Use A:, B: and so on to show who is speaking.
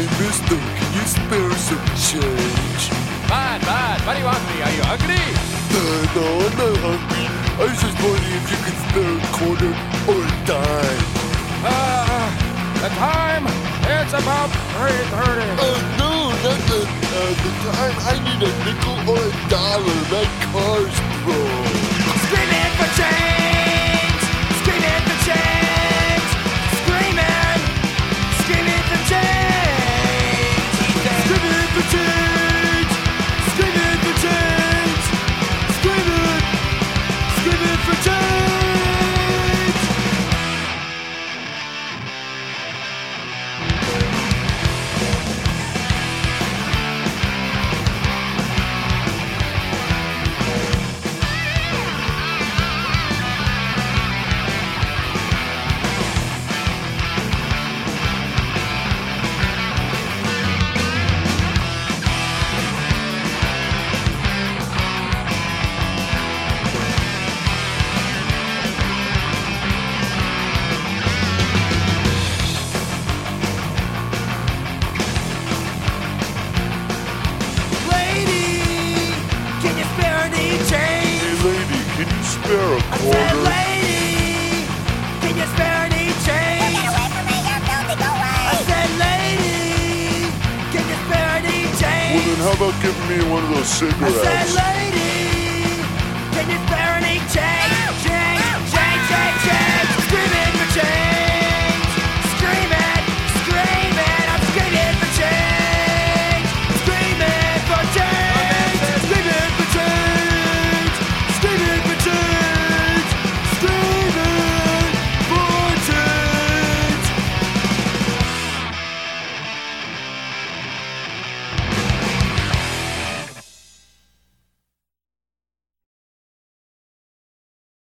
A: Hey, mister, can you spare some change?
B: Bud, Bud, what do you want me? Are you hungry?
A: No, no, I'm not hungry. I was just wondering if you could spare a quarter or a dime.
B: Uh, the time, it's about 3.30.
A: Oh, no, not the, uh, the time. I need a nickel or a dollar. My car's broke.
C: Spare
A: a
C: I said, lady, can you spare any change?
D: Get away from me, you filthy, go away!
C: I said, lady, can you spare any change?
A: Well, then how about giving me one of those cigarettes?
C: I said, lady,